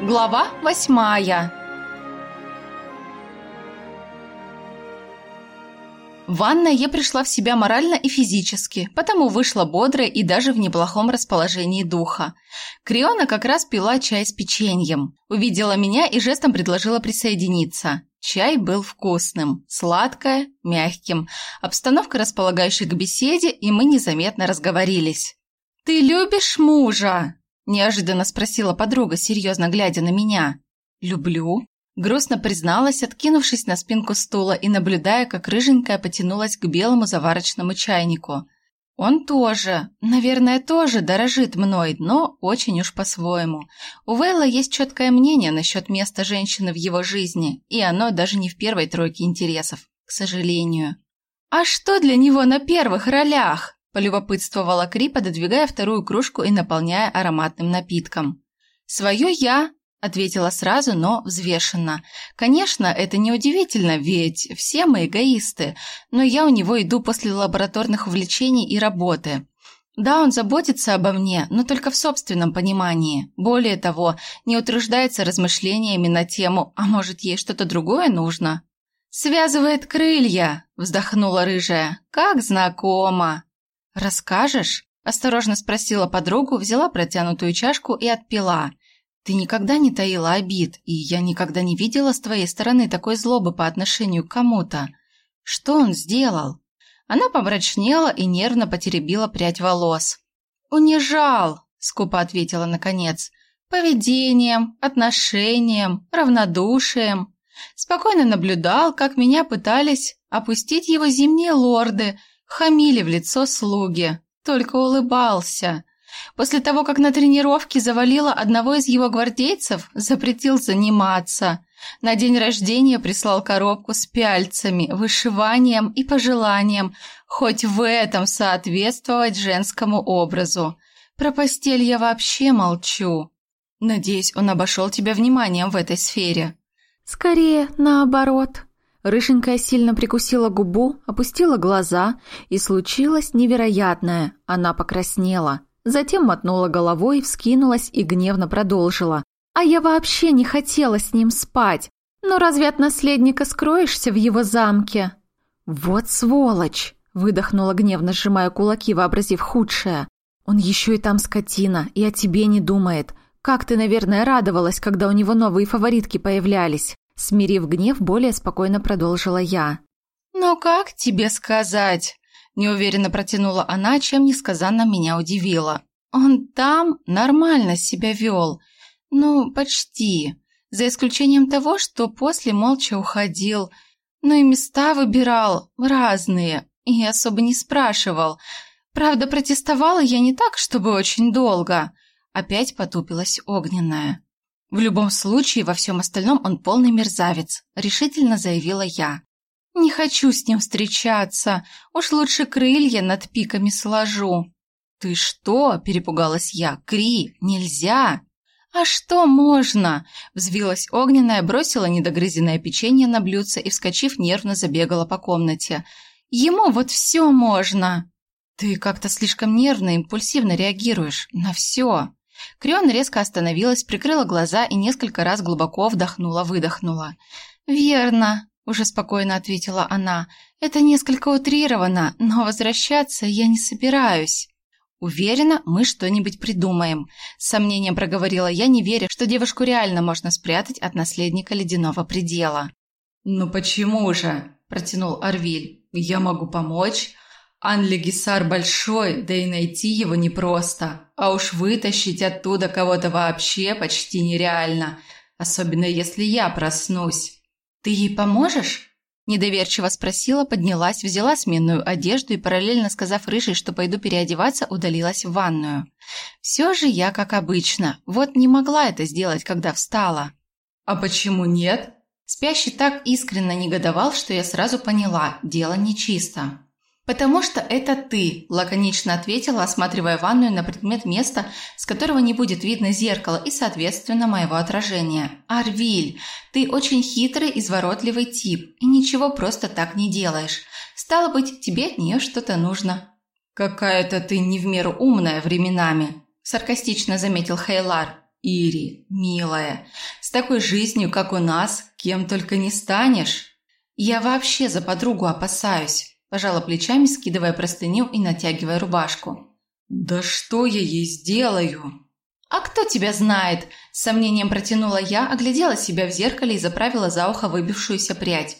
Глава восьмая В ванной я пришла в себя морально и физически, потому вышла бодрая и даже в неплохом расположении духа. Криона как раз пила чай с печеньем. Увидела меня и жестом предложила присоединиться. Чай был вкусным, сладкое, мягким, обстановка располагающая к беседе, и мы незаметно разговорились. «Ты любишь мужа?» – неожиданно спросила подруга, серьезно глядя на меня. «Люблю», – грустно призналась, откинувшись на спинку стула и наблюдая, как рыженькая потянулась к белому заварочному чайнику – он тоже, наверное, тоже дорожит мной, но очень уж по-своему. У Вэлла есть четкое мнение насчет места женщины в его жизни, и оно даже не в первой тройке интересов, к сожалению. «А что для него на первых ролях?» – полюбопытствовала Кри, пододвигая вторую кружку и наполняя ароматным напитком. «Свое я, Ответила сразу, но взвешенно. Конечно, это неудивительно, ведь все мы эгоисты, но я у него иду после лабораторных увлечений и работы. Да, он заботится обо мне, но только в собственном понимании. Более того, не утруждается размышлениями на тему «а может, ей что-то другое нужно?» «Связывает крылья», – вздохнула рыжая. «Как знакомо». «Расскажешь?» – осторожно спросила подругу, взяла протянутую чашку и отпила – ты никогда не таила обид, и я никогда не видела с твоей стороны такой злобы по отношению к кому-то. Что он сделал?» Она помрачнела и нервно потеребила прядь волос. «Унижал», – скупо ответила наконец, – «поведением, отношением, равнодушием. Спокойно наблюдал, как меня пытались опустить его зимние лорды, хамили в лицо слуги, только улыбался. После того, как на тренировке завалила одного из его гвардейцев, запретил заниматься. На день рождения прислал коробку с пяльцами, вышиванием и пожеланием, хоть в этом соответствовать женскому образу. Про постель я вообще молчу. Надеюсь, он обошел тебя вниманием в этой сфере. Скорее, наоборот. Рыженькая сильно прикусила губу, опустила глаза, и случилось невероятное. Она покраснела. Затем мотнула головой, вскинулась и гневно продолжила. «А я вообще не хотела с ним спать. Но разве от наследника скроешься в его замке?» «Вот сволочь!» – выдохнула гневно, сжимая кулаки, вообразив худшее. «Он еще и там скотина, и о тебе не думает. Как ты, наверное, радовалась, когда у него новые фаворитки появлялись?» Смирив гнев, более спокойно продолжила я. «Но как тебе сказать?» Неуверенно протянула она, чем несказанно меня удивила. Он там нормально себя вел. Ну, почти. За исключением того, что после молча уходил. Ну и места выбирал разные. И особо не спрашивал. Правда, протестовала я не так, чтобы очень долго. Опять потупилась огненная. В любом случае, во всем остальном он полный мерзавец, решительно заявила я. Не хочу с ним встречаться. Уж лучше крылья над пиками сложу. Ты что? перепугалась я. Кри, нельзя. А что можно? Взвилась огненная, бросила недогрызенное печенье на блюдце и, вскочив, нервно забегала по комнате. Ему вот все можно. Ты как-то слишком нервно, импульсивно реагируешь на все. Крион резко остановилась, прикрыла глаза и несколько раз глубоко вдохнула-выдохнула. «Верно уже спокойно ответила она. Это несколько утрировано, но возвращаться я не собираюсь. Уверена, мы что-нибудь придумаем. С сомнением проговорила я, не веря, что девушку реально можно спрятать от наследника ледяного предела. «Ну почему же?» – протянул Арвиль. «Я могу помочь. Анлегисар большой, да и найти его непросто. А уж вытащить оттуда кого-то вообще почти нереально, особенно если я проснусь». «Ты ей поможешь?» Недоверчиво спросила, поднялась, взяла сменную одежду и, параллельно сказав Рыжей, что пойду переодеваться, удалилась в ванную. Все же я как обычно, вот не могла это сделать, когда встала. «А почему нет?» Спящий так искренне негодовал, что я сразу поняла – дело нечисто. «Потому что это ты», – лаконично ответила, осматривая ванную на предмет места, с которого не будет видно зеркало и, соответственно, моего отражения. «Арвиль, ты очень хитрый, изворотливый тип, и ничего просто так не делаешь. Стало быть, тебе от нее что-то нужно». «Какая-то ты не в меру умная временами», – саркастично заметил Хейлар. Ири, милая, с такой жизнью, как у нас, кем только не станешь. Я вообще за подругу опасаюсь, пожала плечами, скидывая простыню и натягивая рубашку. Да что я ей сделаю? А кто тебя знает? С сомнением протянула я, оглядела себя в зеркале и заправила за ухо выбившуюся прядь.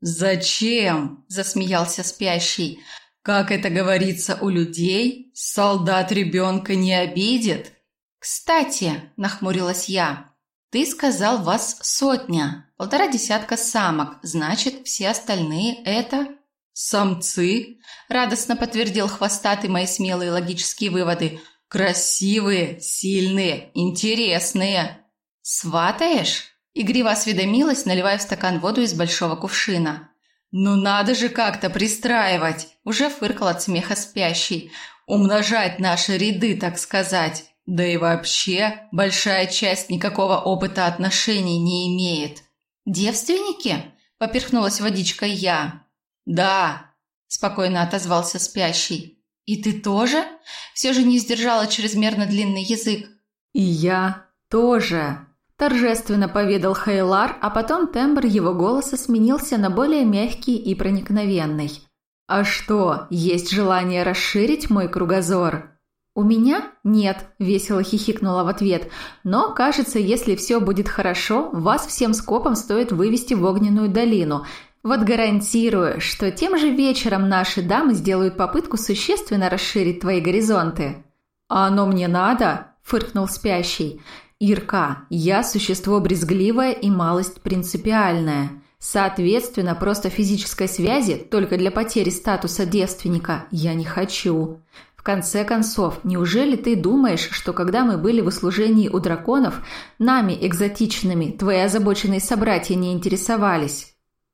«Зачем?» – засмеялся спящий. «Как это говорится у людей, солдат ребенка не обидит». «Кстати», – нахмурилась я, – «ты сказал вас сотня, полтора десятка самок, значит, все остальные – это...» «Самцы?» – радостно подтвердил хвостатый мои смелые логические выводы. «Красивые, сильные, интересные». «Сватаешь?» – игриво осведомилась, наливая в стакан воду из большого кувшина. «Ну надо же как-то пристраивать!» – уже фыркал от смеха спящий. «Умножать наши ряды, так сказать». Да и вообще, большая часть никакого опыта отношений не имеет. «Девственники?» – поперхнулась водичкой я. «Да», – спокойно отозвался спящий. «И ты тоже?» – все же не сдержала чрезмерно длинный язык. «И я тоже», – торжественно поведал Хейлар, а потом тембр его голоса сменился на более мягкий и проникновенный. «А что, есть желание расширить мой кругозор?» «У меня нет», – весело хихикнула в ответ. «Но, кажется, если все будет хорошо, вас всем скопом стоит вывести в огненную долину. Вот гарантирую, что тем же вечером наши дамы сделают попытку существенно расширить твои горизонты». «А оно мне надо?» – фыркнул спящий. «Ирка, я существо брезгливое и малость принципиальное». Соответственно, просто физической связи только для потери статуса девственника я не хочу. В конце концов, неужели ты думаешь, что когда мы были в услужении у драконов, нами, экзотичными, твои озабоченные собратья не интересовались?»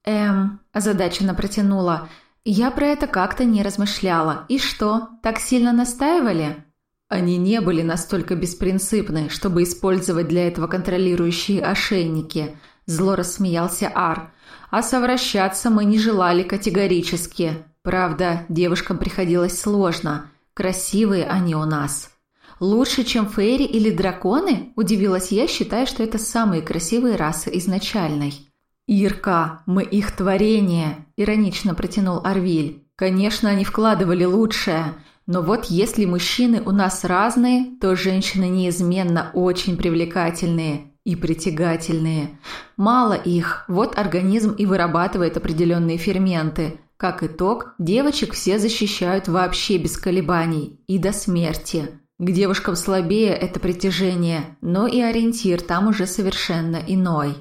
«Эм...» – озадаченно протянула. «Я про это как-то не размышляла. И что, так сильно настаивали?» Они не были настолько беспринципны, чтобы использовать для этого контролирующие ошейники. Зло рассмеялся Ар. А совращаться мы не желали категорически. Правда, девушкам приходилось сложно – Красивые они у нас. Лучше, чем фейри или драконы? Удивилась я, считая, что это самые красивые расы изначальной. «Ирка, мы их творение», – иронично протянул Арвиль. «Конечно, они вкладывали лучшее, но вот если мужчины у нас разные, то женщины неизменно очень привлекательные и притягательные. Мало их, вот организм и вырабатывает определенные ферменты, как итог, девочек все защищают вообще без колебаний и до смерти. К девушкам слабее это притяжение, но и ориентир там уже совершенно иной.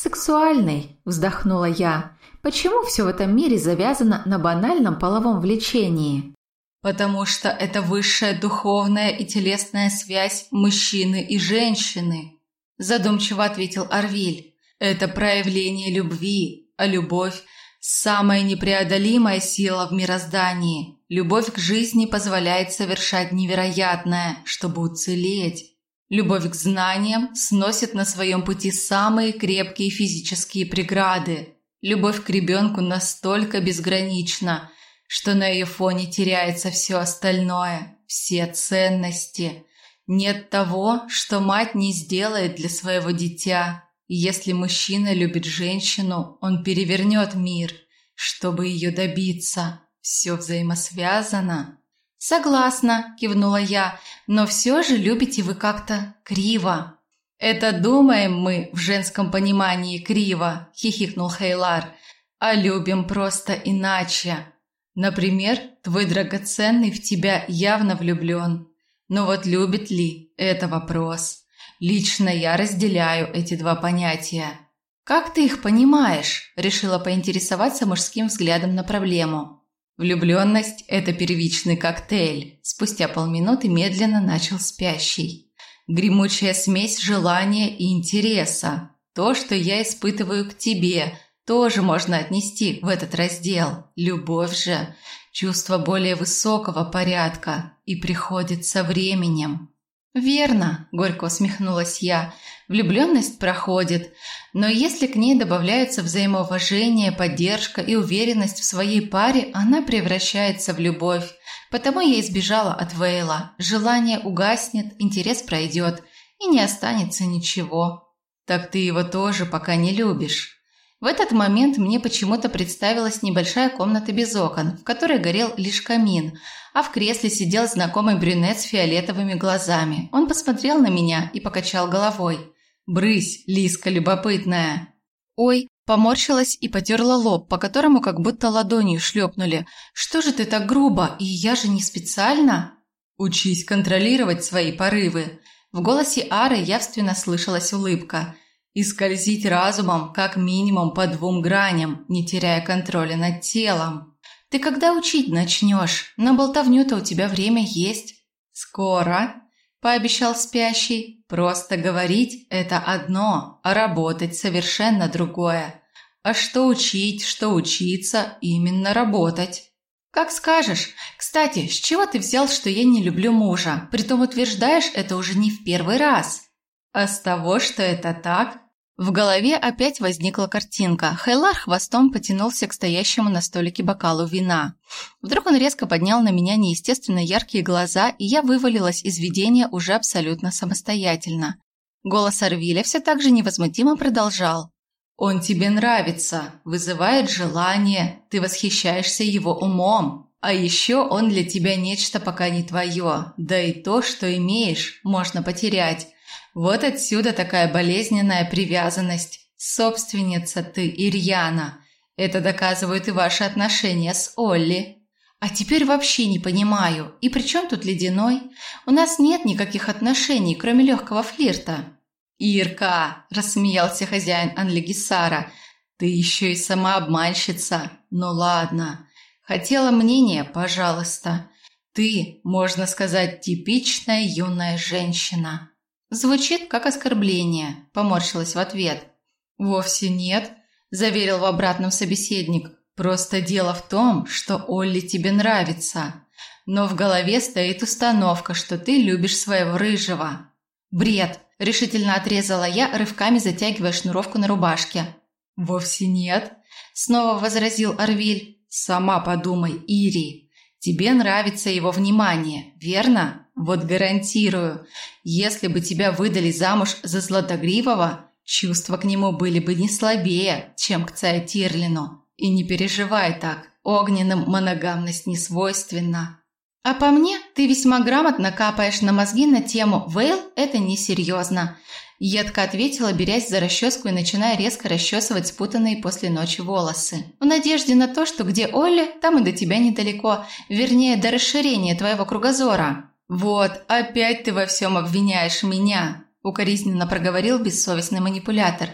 «Сексуальный», – вздохнула я. «Почему все в этом мире завязано на банальном половом влечении?» «Потому что это высшая духовная и телесная связь мужчины и женщины», – задумчиво ответил Арвиль. «Это проявление любви, а любовь – Самая непреодолимая сила в мироздании. Любовь к жизни позволяет совершать невероятное, чтобы уцелеть. Любовь к знаниям сносит на своем пути самые крепкие физические преграды. Любовь к ребенку настолько безгранична, что на ее фоне теряется все остальное, все ценности. Нет того, что мать не сделает для своего дитя. Если мужчина любит женщину, он перевернет мир, чтобы ее добиться. Все взаимосвязано. «Согласна», – кивнула я, – «но все же любите вы как-то криво». «Это думаем мы в женском понимании криво», – хихикнул Хейлар, – «а любим просто иначе. Например, твой драгоценный в тебя явно влюблен. Но вот любит ли – это вопрос. Лично я разделяю эти два понятия. «Как ты их понимаешь?» – решила поинтересоваться мужским взглядом на проблему. «Влюбленность – это первичный коктейль», – спустя полминуты медленно начал спящий. «Гремучая смесь желания и интереса. То, что я испытываю к тебе, тоже можно отнести в этот раздел. Любовь же – чувство более высокого порядка и приходит со временем. «Верно», – горько усмехнулась я, – «влюбленность проходит, но если к ней добавляются взаимоуважение, поддержка и уверенность в своей паре, она превращается в любовь. Потому я избежала от Вейла. Желание угаснет, интерес пройдет, и не останется ничего. Так ты его тоже пока не любишь. В этот момент мне почему-то представилась небольшая комната без окон, в которой горел лишь камин, а в кресле сидел знакомый брюнет с фиолетовыми глазами. Он посмотрел на меня и покачал головой. «Брысь, Лиска любопытная!» «Ой!» Поморщилась и потерла лоб, по которому как будто ладонью шлепнули. «Что же ты так грубо? И я же не специально?» «Учись контролировать свои порывы». В голосе Ары явственно слышалась улыбка. «И скользить разумом как минимум по двум граням, не теряя контроля над телом». «Ты когда учить начнешь? На болтовню-то у тебя время есть». «Скоро», – пообещал спящий. «Просто говорить – это одно, а работать – совершенно другое. А что учить, что учиться – именно работать». «Как скажешь. Кстати, с чего ты взял, что я не люблю мужа? Притом утверждаешь это уже не в первый раз». «А с того, что это так?» В голове опять возникла картинка. Хайлар хвостом потянулся к стоящему на столике бокалу вина. Вдруг он резко поднял на меня неестественно яркие глаза, и я вывалилась из видения уже абсолютно самостоятельно. Голос Арвиля все так же невозмутимо продолжал. Он тебе нравится, вызывает желание, ты восхищаешься его умом. А еще он для тебя нечто пока не твое, да и то, что имеешь, можно потерять. Вот отсюда такая болезненная привязанность. Собственница ты, Ирьяна. Это доказывают и ваши отношения с Олли. А теперь вообще не понимаю, и при чем тут ледяной? У нас нет никаких отношений, кроме легкого флирта. «Ирка!» – рассмеялся хозяин Анлегисара. «Ты еще и сама обманщица. Ну ладно. Хотела мнение, пожалуйста. Ты, можно сказать, типичная юная женщина». «Звучит как оскорбление», – поморщилась в ответ. «Вовсе нет», – заверил в обратном собеседник. «Просто дело в том, что Олли тебе нравится. Но в голове стоит установка, что ты любишь своего рыжего». «Бред!» – решительно отрезала я, рывками затягивая шнуровку на рубашке. «Вовсе нет», – снова возразил Арвиль. «Сама подумай, Ири. Тебе нравится его внимание, верно? Вот гарантирую, если бы тебя выдали замуж за Златогривого, чувства к нему были бы не слабее, чем к царю Тирлину. И не переживай так, огненным моногамность не свойственна. «А по мне, ты весьма грамотно капаешь на мозги на тему «Вейл – это несерьезно», – едко ответила, берясь за расческу и начиная резко расчесывать спутанные после ночи волосы. «В надежде на то, что где Олли, там и до тебя недалеко, вернее, до расширения твоего кругозора». «Вот, опять ты во всем обвиняешь меня», – укоризненно проговорил бессовестный манипулятор.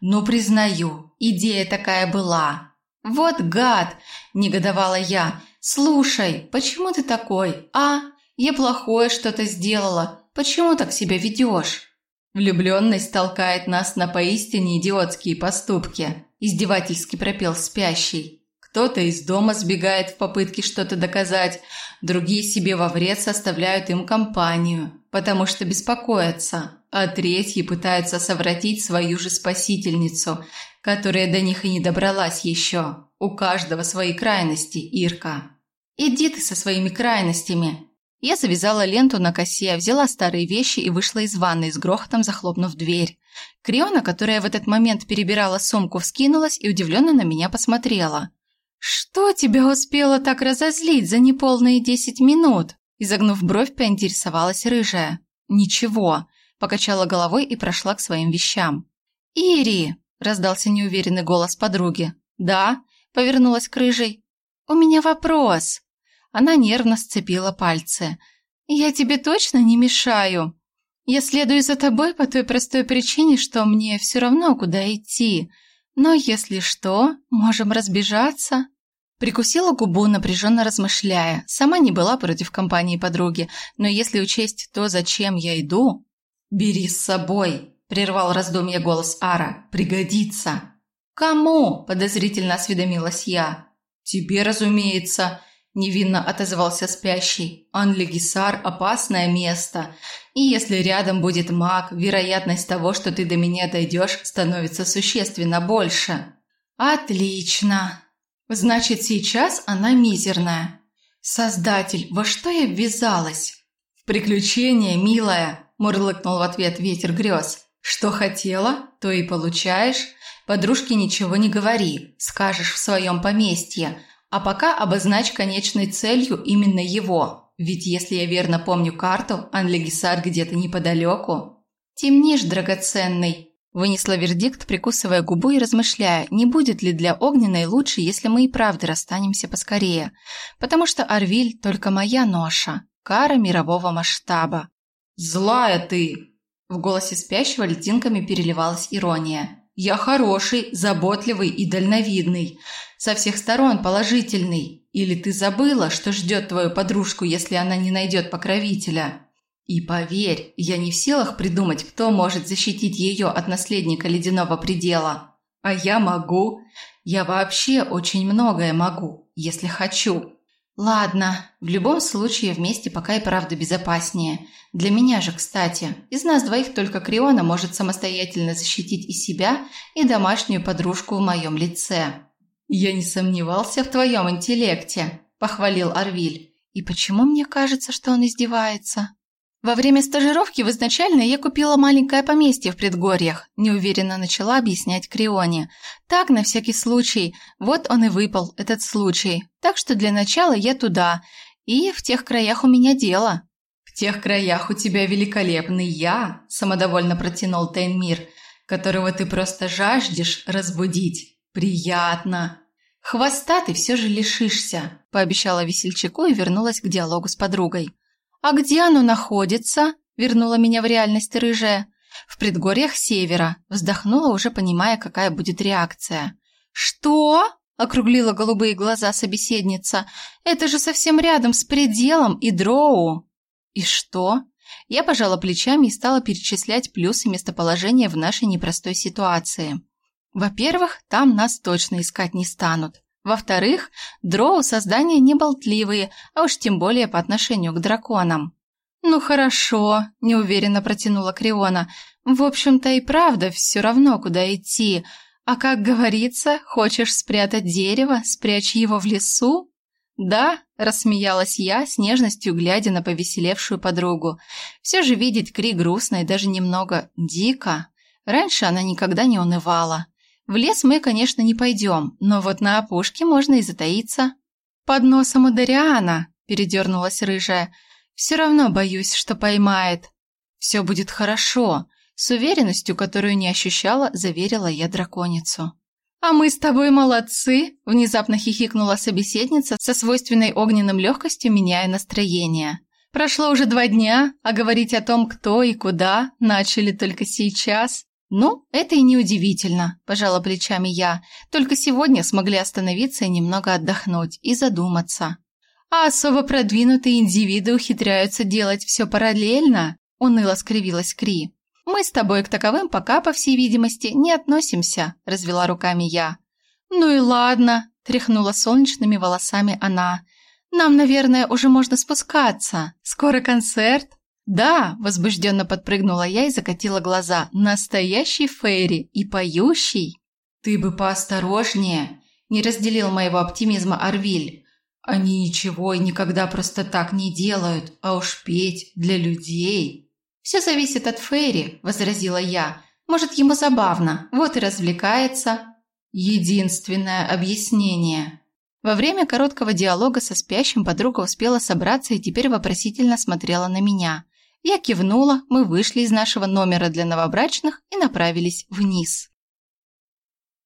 «Ну, признаю, идея такая была». «Вот гад!» – негодовала я – «Слушай, почему ты такой, а? Я плохое что-то сделала. Почему так себя ведешь?» «Влюбленность толкает нас на поистине идиотские поступки», – издевательски пропел спящий. Кто-то из дома сбегает в попытке что-то доказать, другие себе во вред составляют им компанию, потому что беспокоятся, а третьи пытаются совратить свою же спасительницу, которая до них и не добралась еще. У каждого свои крайности, Ирка. «Иди ты со своими крайностями!» Я завязала ленту на косе, взяла старые вещи и вышла из ванной с грохотом захлопнув дверь. Криона, которая в этот момент перебирала сумку, вскинулась и удивленно на меня посмотрела. «Что тебя успело так разозлить за неполные десять минут?» Изогнув бровь, поинтересовалась рыжая. «Ничего», – покачала головой и прошла к своим вещам. «Ири!» – раздался неуверенный голос подруги. «Да?» – повернулась к рыжей. «У меня вопрос!» Она нервно сцепила пальцы. «Я тебе точно не мешаю? Я следую за тобой по той простой причине, что мне все равно, куда идти. Но если что, можем разбежаться». Прикусила губу, напряженно размышляя. Сама не была против компании подруги, но если учесть то, зачем я иду... «Бери с собой», – прервал раздумье голос Ара. «Пригодится». «Кому?» – подозрительно осведомилась я. «Тебе, разумеется», Невинно отозвался спящий. Анлегисар – опасное место. И если рядом будет маг, вероятность того, что ты до меня дойдешь, становится существенно больше. Отлично. Значит, сейчас она мизерная. Создатель, во что я ввязалась? В приключение, милая. – мурлыкнул в ответ ветер грез. «Что хотела, то и получаешь. Подружке ничего не говори, скажешь в своем поместье. А пока обозначь конечной целью именно его. Ведь если я верно помню карту, Анлегисар где-то неподалеку». «Темнишь, драгоценный», – вынесла вердикт, прикусывая губу и размышляя, не будет ли для Огненной лучше, если мы и правда расстанемся поскорее. Потому что Арвиль – только моя ноша, кара мирового масштаба. «Злая ты!» В голосе спящего льдинками переливалась ирония. «Я хороший, заботливый и дальновидный. Со всех сторон положительный. Или ты забыла, что ждет твою подружку, если она не найдет покровителя?» И поверь, я не в силах придумать, кто может защитить ее от наследника ледяного предела. А я могу. Я вообще очень многое могу, если хочу. Ладно, в любом случае вместе пока и правда безопаснее. Для меня же, кстати, из нас двоих только Криона может самостоятельно защитить и себя, и домашнюю подружку в моем лице. «Я не сомневался в твоем интеллекте», – похвалил Арвиль. «И почему мне кажется, что он издевается?» Во время стажировки в изначальной я купила маленькое поместье в предгорьях, неуверенно начала объяснять Крионе. Так, на всякий случай. Вот он и выпал, этот случай. Так что для начала я туда. И в тех краях у меня дело. В тех краях у тебя великолепный я, самодовольно протянул Тейнмир, которого ты просто жаждешь разбудить. Приятно. Хвоста ты все же лишишься, пообещала весельчаку и вернулась к диалогу с подругой. «А где оно находится?» – вернула меня в реальность рыжая. «В предгорьях севера», – вздохнула, уже понимая, какая будет реакция. «Что?» – округлила голубые глаза собеседница. «Это же совсем рядом с пределом и дроу». «И что?» Я пожала плечами и стала перечислять плюсы местоположения в нашей непростой ситуации. Во-первых, там нас точно искать не станут. Во-вторых, дроу – создания не болтливые, а уж тем более по отношению к драконам. «Ну хорошо», – неуверенно протянула Криона. «В общем-то и правда все равно, куда идти. А как говорится, хочешь спрятать дерево, спрячь его в лесу?» «Да», – рассмеялась я, с нежностью глядя на повеселевшую подругу. «Все же видеть Кри грустной даже немного дико. Раньше она никогда не унывала. В лес мы, конечно, не пойдем, но вот на опушке можно и затаиться. Под носом у Дариана, передернулась рыжая. Все равно боюсь, что поймает. Все будет хорошо, с уверенностью, которую не ощущала, заверила я драконицу. «А мы с тобой молодцы!» – внезапно хихикнула собеседница со свойственной огненным легкостью, меняя настроение. «Прошло уже два дня, а говорить о том, кто и куда, начали только сейчас. «Ну, это и не удивительно», – пожала плечами я. «Только сегодня смогли остановиться и немного отдохнуть и задуматься». «А особо продвинутые индивиды ухитряются делать все параллельно?» – уныло скривилась Кри. «Мы с тобой к таковым пока, по всей видимости, не относимся», – развела руками я. «Ну и ладно», – тряхнула солнечными волосами она. «Нам, наверное, уже можно спускаться. Скоро концерт». «Да!» – возбужденно подпрыгнула я и закатила глаза. «Настоящий Фейри и поющий!» «Ты бы поосторожнее!» – не разделил моего оптимизма Арвиль. «Они ничего и никогда просто так не делают, а уж петь для людей!» «Все зависит от Фейри», – возразила я. «Может, ему забавно, вот и развлекается». Единственное объяснение. Во время короткого диалога со спящим подруга успела собраться и теперь вопросительно смотрела на меня. Я кивнула, мы вышли из нашего номера для новобрачных и направились вниз.